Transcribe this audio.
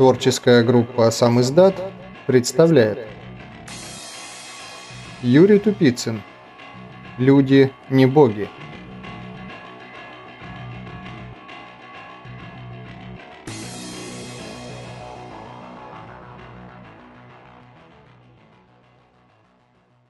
Творческая группа «Сам издат» представляет. Юрий Тупицын. Люди не боги